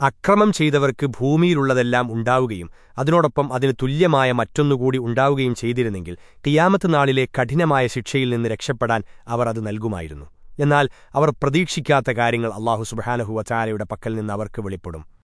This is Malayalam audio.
അക്രമം ചെയ്തവർക്ക് ഭൂമിയിലുള്ളതെല്ലാം ഉണ്ടാവുകയും അതിനോടൊപ്പം അതിന് തുല്യമായ മറ്റൊന്നുകൂടി ഉണ്ടാവുകയും ചെയ്തിരുന്നെങ്കിൽ കിയാമത്ത് നാളിലെ കഠിനമായ ശിക്ഷയിൽ നിന്ന് രക്ഷപ്പെടാൻ അവർ അത് നൽകുമായിരുന്നു. എന്നാൽ അവർ പ്രതീക്ഷിക്കാത്ത കാര്യങ്ങൾ അള്ളാഹു സുബഹാനഹുവ ചാരയുടെ പക്കൽ നിന്ന് അവർക്ക് വെളിപ്പെടും.